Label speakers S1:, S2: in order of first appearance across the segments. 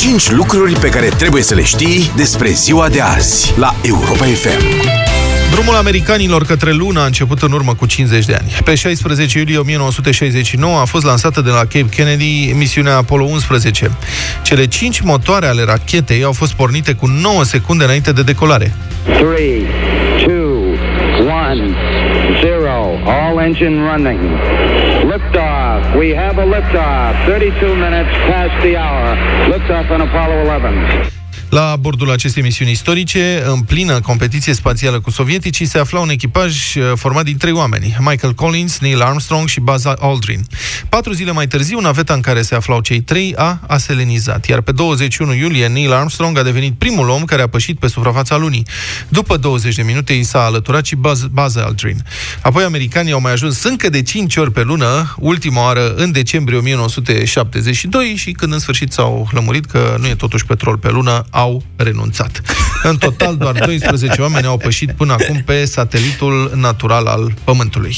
S1: 5 lucruri pe care trebuie să le știi despre ziua de azi la Europa FM.
S2: Drumul americanilor către lună a început în urmă cu 50 de ani. Pe 16 iulie 1969 a fost lansată de la Cape Kennedy misiunea Apollo 11. Cele 5 motoare ale rachetei au fost pornite cu 9 secunde înainte de decolare.
S3: 3, 2, 1, 0. All engine running. Liftoff. We have a liftoff. 32 minutes past the hour. Liftoff on Apollo 11.
S2: La bordul acestei misiuni istorice, în plină competiție spațială cu sovieticii, se afla un echipaj uh, format din trei oameni, Michael Collins, Neil Armstrong și Buzz Aldrin. Patru zile mai târziu, naveta în care se aflau cei trei a aselenizat, iar pe 21 iulie, Neil Armstrong a devenit primul om care a pășit pe suprafața lunii. După 20 de minute, i s-a alăturat și Buzz, Buzz Aldrin. Apoi, americanii au mai ajuns încă de 5 ori pe lună, ultima oară în decembrie 1972 și când în sfârșit s-au lămurit că nu e totuși petrol pe lună, au renunțat. În total, doar 12 oameni au pășit până acum pe satelitul natural al Pământului.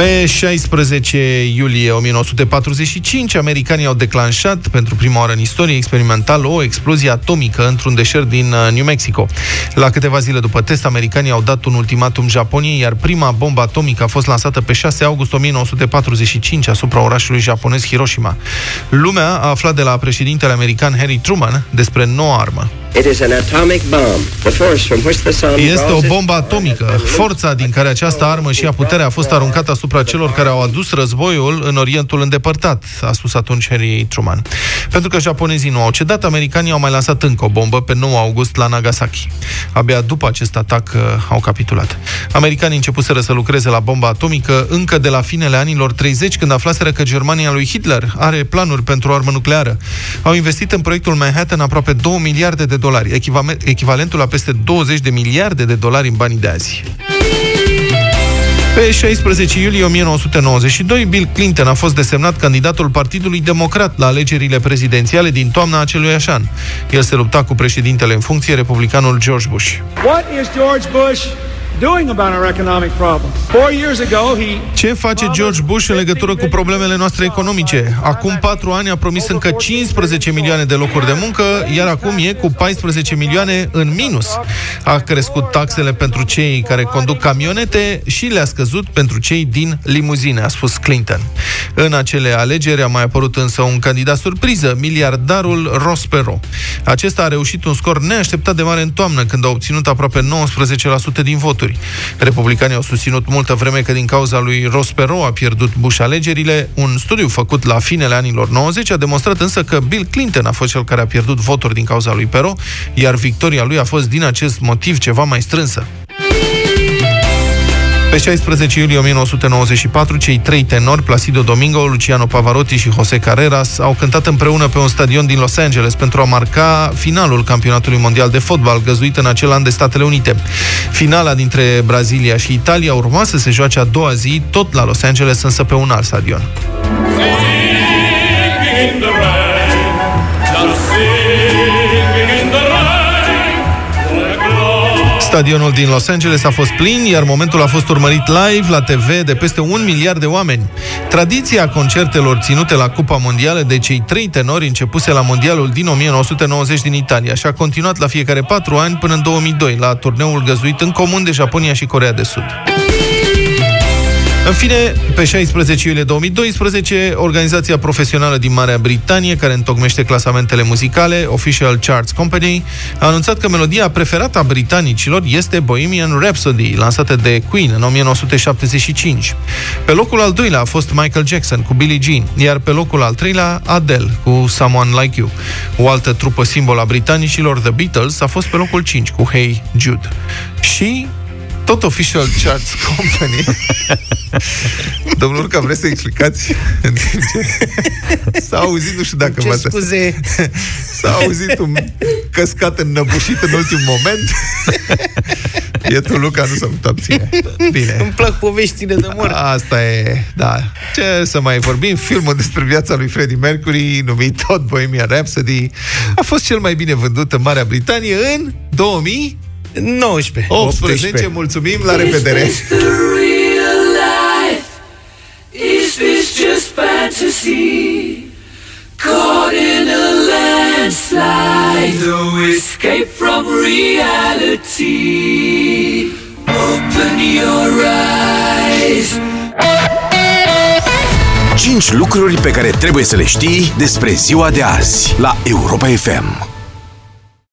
S2: Pe 16 iulie 1945, americanii au declanșat pentru prima oară în istorie experimental o explozie atomică într-un deșert din uh, New Mexico. La câteva zile după test, americanii au dat un ultimatum Japoniei, iar prima bombă atomică a fost lansată pe 6 august 1945 asupra orașului japonez Hiroshima. Lumea a aflat de la președintele american Harry Truman despre noua armă. Este o bombă atomică. Forța din care această armă și a puterea a fost aruncată asupra celor care au adus războiul în Orientul îndepărtat, a spus atunci Harry Truman. Pentru că japonezii nu au cedat, americanii au mai lansat încă o bombă pe 9 august la Nagasaki. Abia după acest atac uh, au capitulat. Americanii începuseră să lucreze la bomba atomică încă de la finele anilor 30, când aflaseră că Germania lui Hitler are planuri pentru o armă nucleară. Au investit în proiectul Manhattan aproape 2 miliarde de dolari, echivalentul la peste 20 de miliarde de dolari în banii de azi. Pe 16 iulie 1992, Bill Clinton a fost desemnat candidatul Partidului Democrat la alegerile prezidențiale din toamna acelui an. El se lupta cu președintele în funcție, republicanul George Bush.
S4: What is George Bush doing about our economic problems? Four years ago, he
S2: Ce face George Bush în legătură cu problemele noastre economice? Acum patru ani a promis încă 15 milioane de locuri de muncă, iar acum e cu 14 milioane în minus. A crescut taxele pentru cei care conduc camionete și le-a scăzut pentru cei din limuzine, a spus Clinton. În acele alegeri a mai apărut însă un candidat surpriză, miliardarul Ross Perot. Acesta a reușit un scor neașteptat de mare în toamnă, când a obținut aproape 19% din voturi voturi. Republicanii au susținut multă vreme că din cauza lui Ross Perot a pierdut Bush alegerile. Un studiu făcut la finele anilor 90 a demonstrat însă că Bill Clinton a fost cel care a pierdut voturi din cauza lui Perot, iar victoria lui a fost din acest motiv ceva mai strânsă. Pe 16 iulie 1994, cei trei tenori, Placido Domingo, Luciano Pavarotti și José Carreras, au cântat împreună pe un stadion din Los Angeles pentru a marca finalul campionatului mondial de fotbal, găzuit în acel an de Statele Unite. Finala dintre Brazilia și Italia urma să se joace a doua zi, tot la Los Angeles, însă pe un alt stadion. Stadionul din Los Angeles a fost plin, iar momentul a fost urmărit live la TV de peste un miliard de oameni. Tradiția concertelor ținute la Cupa Mondială de cei trei tenori începuse la Mondialul din 1990 din Italia și a continuat la fiecare patru ani până în 2002, la turneul găzuit în comun de Japonia și Corea de Sud. În fine, pe 16 iulie 2012, organizația profesională din Marea Britanie, care întocmește clasamentele muzicale, Official Charts Company, a anunțat că melodia preferată a britanicilor este Bohemian Rhapsody, lansată de Queen în 1975. Pe locul al doilea a fost Michael Jackson cu Billie Jean, iar pe locul al treilea Adele cu Someone Like You. O altă trupă simbol a britanicilor, The Beatles, a fost pe locul 5 cu Hey Jude. Și tot Official Charts Company. Domnul Urca, vreți să explicați? S-a auzit, nu știu dacă
S5: Ce scuze?
S2: S-a auzit un căscat înnăbușit în ultim moment. E tu, Luca, nu să nu abține. Bine.
S5: Îmi plac poveștile de mor.
S2: Asta e, da. Ce să mai vorbim? Filmul despre viața lui Freddie Mercury, numit tot Bohemian Rhapsody, a fost cel mai bine vândut în Marea Britanie în 2000
S5: 19.
S2: 18. 18. Mulțumim, la revedere! Is this the real life? Is this just fantasy? Caught in
S6: No escape from reality. Open your eyes.
S1: 5 lucruri pe care trebuie să le știi despre ziua de azi la Europa FM.